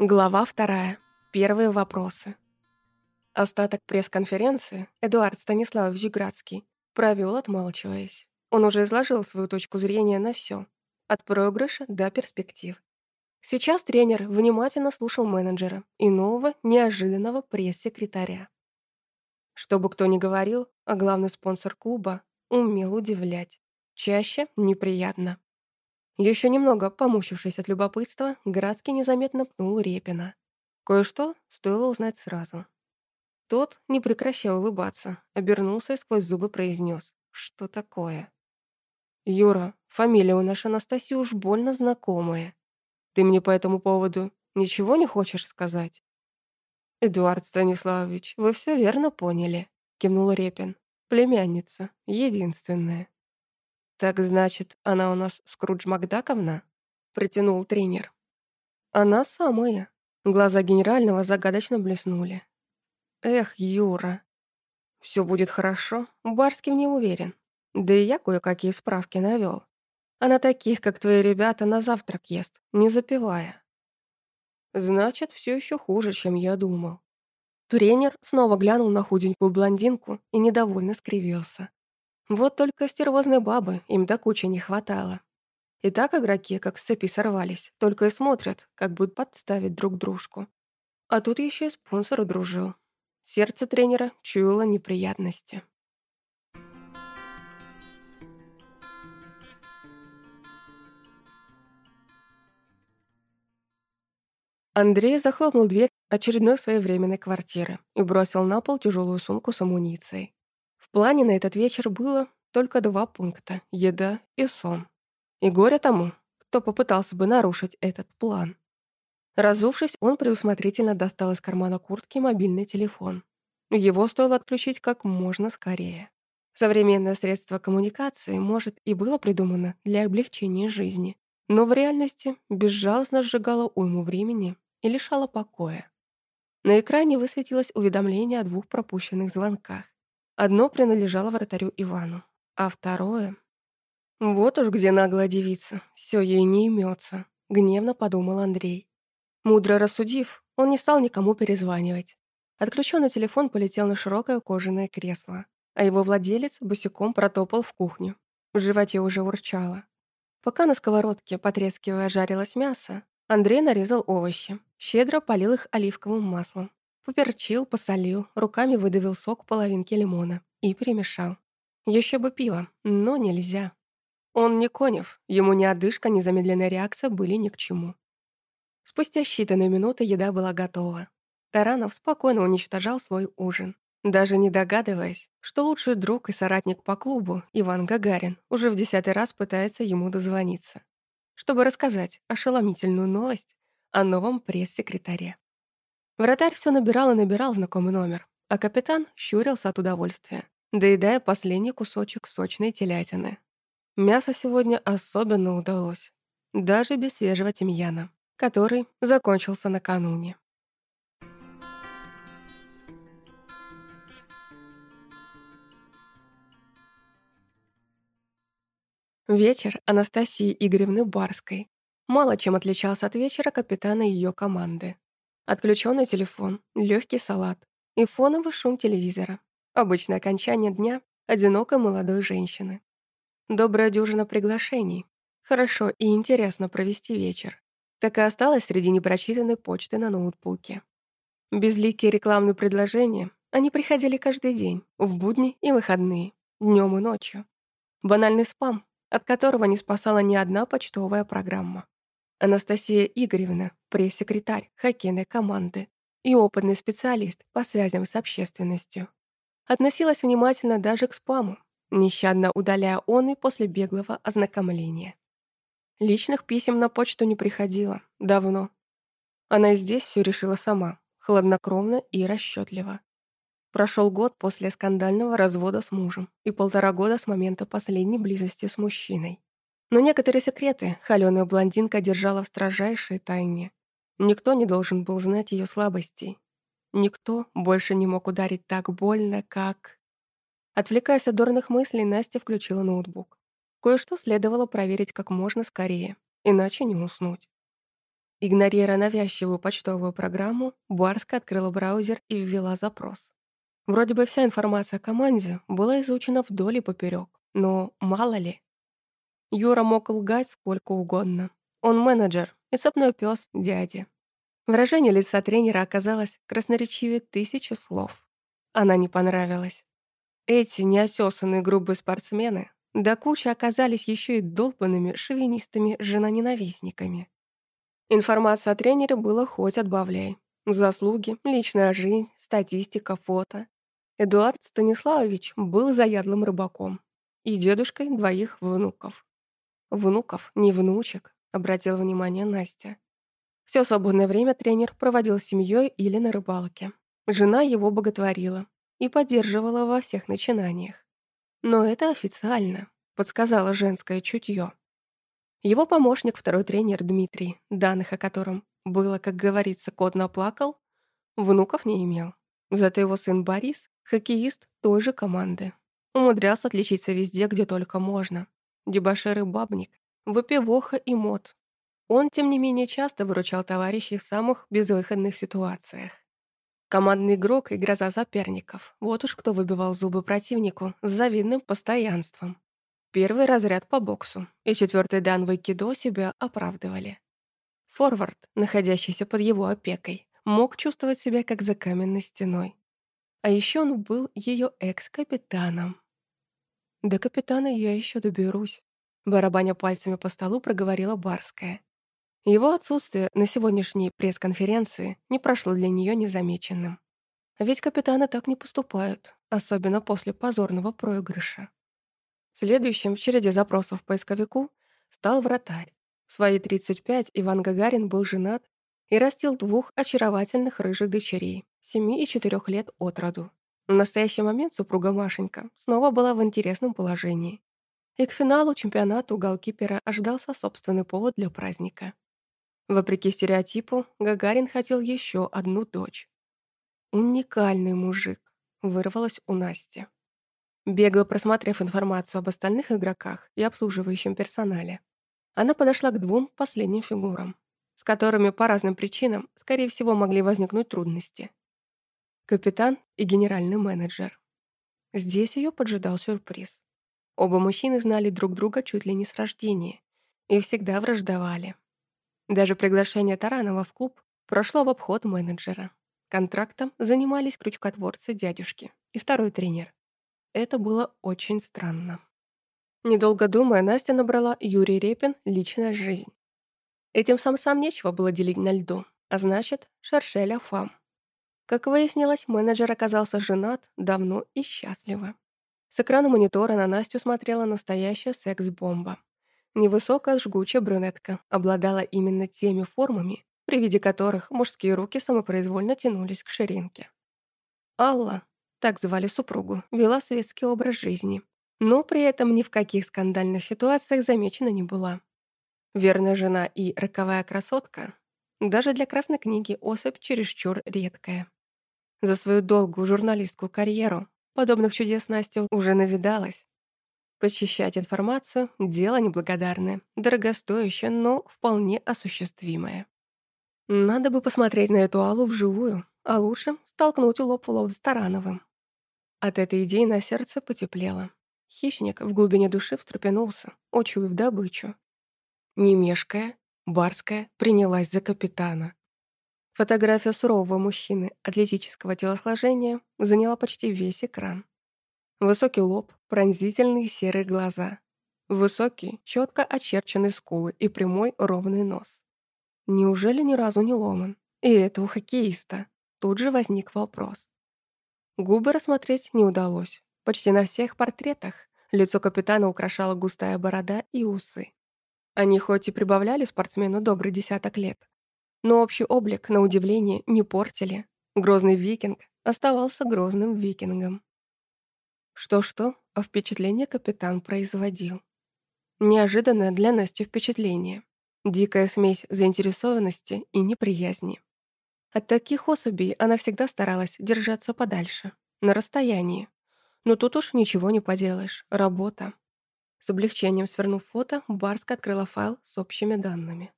Глава вторая. Первые вопросы. Остаток пресс-конференции Эдуард Станиславович Градский провел, отмалчиваясь. Он уже изложил свою точку зрения на все, от проигрыша до перспектив. Сейчас тренер внимательно слушал менеджера и нового неожиданного пресс-секретаря. Что бы кто ни говорил, а главный спонсор клуба умел удивлять. Чаще неприятно. Еще немного помучившись от любопытства, Градский незаметно пнул Репина. Кое-что стоило узнать сразу. Тот, не прекращая улыбаться, обернулся и сквозь зубы произнес: «Что такое?» «Юра, фамилия у нашей Анастасии уж больно знакомая. Ты мне по этому поводу ничего не хочешь сказать?» «Эдуард Станиславович, вы все верно поняли», — кивнул Репин. «Племянница, единственная». «Так значит, она у нас Скрудж Макдаковна?» — протянул тренер. «Она самая». Глаза генерального загадочно блеснули. «Эх, Юра, все будет хорошо, Барский не уверен. Да и я кое-какие справки навел. Она таких, как твои ребята, на завтрак ест, не запивая». «Значит, все еще хуже, чем я думал». Тренер снова глянул на худенькую блондинку и недовольно скривился. Вот только стервозной бабы им до кучи не хватало. И так игроки, как с цепи сорвались, только и смотрят, как будут подставить друг дружку. А тут еще и спонсор дружил. Сердце тренера чуяло неприятности. Андрей захлопнул дверь очередной своей временной квартиры и бросил на пол тяжелую сумку с амуницией. Плане на этот вечер было только два пункта – еда и сон. И горе тому, кто попытался бы нарушить этот план. Разувшись, он предусмотрительно достал из кармана куртки мобильный телефон. Его стоило отключить как можно скорее. Современное средство коммуникации, может, и было придумано для облегчения жизни, но в реальности безжалостно сжигало уйму времени и лишало покоя. На экране высветилось уведомление о двух пропущенных звонках. Одно принадлежало вратарю Ивану, а второе... Вот уж где наглая девица, все ей не имется, гневно подумал Андрей. Мудро рассудив, он не стал никому перезванивать. Отключенный телефон полетел на широкое кожаное кресло, а его владелец босиком протопал в кухню. В животе уже урчало. Пока на сковородке, потрескивая, жарилось мясо, Андрей нарезал овощи, щедро полил их оливковым маслом. Поперчил, посолил, руками выдавил сок половинки лимона и перемешал. Еще бы пиво, но нельзя. Он не Конев, ему ни одышка, ни замедленная реакция были ни к чему. Спустя считанные минуты еда была готова. Таранов спокойно уничтожал свой ужин, даже не догадываясь, что лучший друг и соратник по клубу, Иван Гагарин, уже в десятый раз пытается ему дозвониться, чтобы рассказать ошеломительную новость о новом пресс-секретаре. Вратарь все набирал и набирал знакомый номер, а капитан щурился от удовольствия, доедая последний кусочек сочной телятины. Мясо сегодня особенно удалось, даже без свежего тимьяна, который закончился накануне. Вечер Анастасии Игоревны Барской мало чем отличался от вечера капитана ее команды. Отключенный телефон, легкий салат и фоновый шум телевизора. Обычное окончание дня одинокой молодой женщины. Добрая дюжина приглашений. Хорошо и интересно провести вечер. Так и осталось среди непрочитанной почты на ноутбуке. Безликие рекламные предложения, они приходили каждый день, в будни и выходные, днем и ночью. Банальный спам, от которого не спасала ни одна почтовая программа. Анастасия Игоревна, пресс-секретарь хоккейной команды и опытный специалист по связям с общественностью. Относилась внимательно даже к спаму, нещадно удаляя он и после беглого ознакомления. Личных писем на почту не приходило. Давно. Она и здесь все решила сама, хладнокровно и расчетливо. Прошел год после скандального развода с мужем и полтора года с момента последней близости с мужчиной. Но некоторые секреты холёная блондинка держала в строжайшей тайне. Никто не должен был знать ее слабостей. Никто больше не мог ударить так больно, как... Отвлекаясь от дурных мыслей, Настя включила ноутбук. Кое-что следовало проверить как можно скорее, иначе не уснуть. Игнорируя навязчивую почтовую программу, Барска открыла браузер и ввела запрос. Вроде бы вся информация о команде была изучена вдоль и поперек, но мало ли. Юра мог лгать сколько угодно. Он менеджер и цепной пес дяди. Выражение лица тренера оказалось красноречивее тысячи слов. Она не понравилась. Эти неосесанные грубые спортсмены до кучи оказались еще и долбанными шовинистами-женоненавистниками. Информация о тренере была хоть отбавляй. Заслуги, личная жизнь, статистика, фото. Эдуард Станиславович был заядлым рыбаком и дедушкой двоих внуков. Внуков, не внучек, обратила внимание Настя. Все свободное время тренер проводил с семьей или на рыбалке. Жена его боготворила и поддерживала во всех начинаниях. Но это официально, подсказала женское чутье. Его помощник, второй тренер Дмитрий, данных о котором было, как говорится, кот наплакал, внуков не имел. Зато его сын Борис — хоккеист той же команды. Умудрялся отличиться везде, где только можно. Дебошир и бабник, выпивоха и мод, он, тем не менее, часто выручал товарищей в самых безвыходных ситуациях. Командный игрок и гроза соперников. Вот уж кто выбивал зубы противнику с завидным постоянством. Первый разряд по боксу и четвертый дан в айкидо себя оправдывали. Форвард, находящийся под его опекой, мог чувствовать себя как за каменной стеной. А еще он был ее экс-капитаном. До капитана я еще доберусь. Барабаня пальцами по столу проговорила Барская. Его отсутствие на сегодняшней пресс-конференции не прошло для нее незамеченным. Ведь капитаны так не поступают, особенно после позорного проигрыша. Следующим в череде запросов поисковику стал вратарь. В свои 35 Иван Гагарин был женат и растил двух очаровательных рыжих дочерей, 7 и 4 лет от роду. В настоящий момент супруга Машенька снова была в интересном положении. И к финалу чемпионата у голкипера ожидался собственный повод для праздника. Вопреки стереотипу, Гагарин хотел еще одну дочь. «Уникальный мужик», — вырвалось у Насти. Бегло просмотрев информацию об остальных игроках и обслуживающем персонале, она подошла к двум последним фигурам, с которыми по разным причинам, скорее всего, могли возникнуть трудности. Капитан и генеральный менеджер. Здесь ее поджидал сюрприз. Оба мужчины знали друг друга чуть ли не с рождения и всегда враждовали. Даже приглашение Таранова в клуб прошло в обход менеджера. Контрактом занимались крючкотворцы дядюшки и второй тренер. Это было очень странно. Недолго думая, Настя набрала Юрий Репин «Личная жизнь». Этим самцам нечего было делить на льду, а значит, шершеля фам. Как выяснилось, менеджер оказался женат давно и счастливо. С экрана монитора на Настю смотрела настоящая секс-бомба. Невысокая жгучая брюнетка обладала именно теми формами, при виде которых мужские руки самопроизвольно тянулись к ширинке. Алла, так звали супругу, вела светский образ жизни, но при этом ни в каких скандальных ситуациях замечена не была. Верная жена и роковая красотка даже для красной книги особь чересчур редкая. За свою долгую журналистскую карьеру подобных чудес Настя уже навидалась, Почищать информацию — дело неблагодарное, дорогостоящее, но вполне осуществимое. Надо бы посмотреть на эту Аллу вживую, а лучше столкнуть лоб в лоб с Тарановым. От этой идеи на сердце потеплело. Хищник в глубине души встрепенулся, учуяв добычу. Не мешкая, Барская принялась за капитана. Фотография сурового мужчины атлетического телосложения заняла почти весь экран. Высокий лоб, пронзительные серые глаза. Высокие, четко очерченные скулы и прямой ровный нос. Неужели ни разу не ломан? И это у хоккеиста. Тут же возник вопрос. Губы рассмотреть не удалось. Почти на всех портретах лицо капитана украшала густая борода и усы. Они хоть и прибавляли спортсмену добрый десяток лет, но общий облик, на удивление, не портили. Грозный викинг оставался грозным викингом. Что-что, а впечатление капитан производил. Неожиданное для Насти впечатление. Дикая смесь заинтересованности и неприязни. От таких особей она всегда старалась держаться подальше, на расстоянии. Но тут уж ничего не поделаешь, работа. С облегчением свернув фото, Барска открыла файл с общими данными.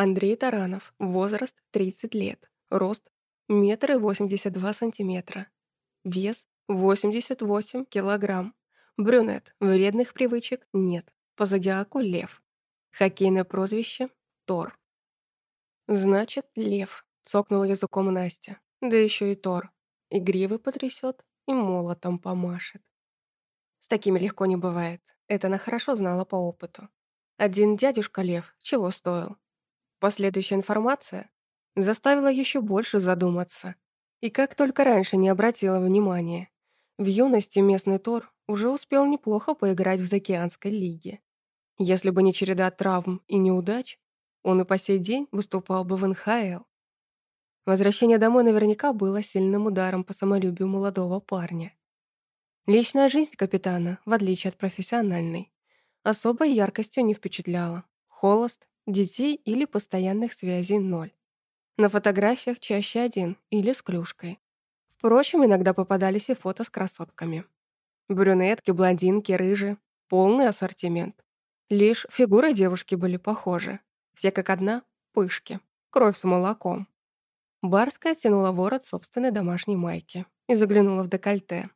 Андрей Таранов, возраст 30 лет, рост метр восемьдесят два сантиметра, вес 88 килограмм, брюнет, вредных привычек нет, по зодиаку лев, хоккейное прозвище Тор. Значит, лев, цокнула языком Настя, да еще и Тор, игривый потрясет и молотом помашет. С такими легко не бывает, это она хорошо знала по опыту. Один дядюшка Лев чего стоил? Последующая информация заставила еще больше задуматься. И как только раньше не обратила внимания. В юности местный Тор уже успел неплохо поиграть в Заокеанской лиге. Если бы не череда травм и неудач, он и по сей день выступал бы в НХЛ. Возвращение домой наверняка было сильным ударом по самолюбию молодого парня. Личная жизнь капитана, в отличие от профессиональной, особой яркостью не впечатляла. Холост, детей или постоянных связей ноль. На фотографиях чаще один или с клюшкой. Впрочем, иногда попадались и фото с красотками. Брюнетки, блондинки, рыжие. Полный ассортимент. Лишь фигуры девушки были похожи. Все как одна — пышки. Кровь с молоком. Барская тянула ворот собственной домашней майки и заглянула в декольте.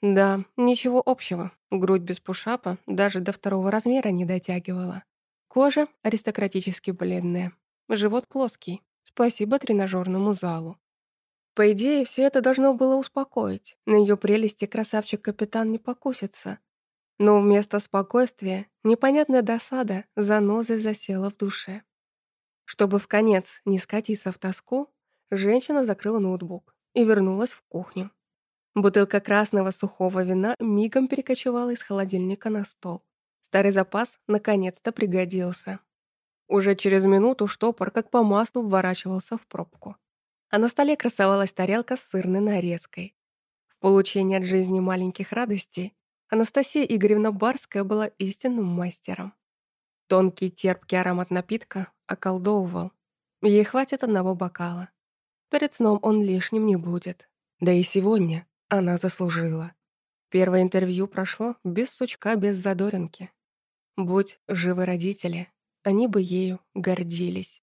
Да, ничего общего. Грудь без пушапа даже до второго размера не дотягивала. Кожа аристократически бледная. Живот плоский. Спасибо тренажерному залу. По идее, все это должно было успокоить. На ее прелести красавчик-капитан не покусится. Но вместо спокойствия непонятная досада занозой засела в душе. Чтобы в конец не скатиться в тоску, женщина закрыла ноутбук и вернулась в кухню. Бутылка красного сухого вина мигом перекочевала из холодильника на стол. Старый запас наконец-то пригодился. Уже через минуту штопор как по маслу вворачивался в пробку. А на столе красовалась тарелка с сырной нарезкой. В получении от жизни маленьких радостей Анастасия Игоревна Барская была истинным мастером. Тонкий терпкий аромат напитка околдовывал. Ей хватит одного бокала. Перед сном он лишним не будет. Да и сегодня она заслужила. Первое интервью прошло без сучка, без задоринки. Будь живы родители, они бы ею гордились.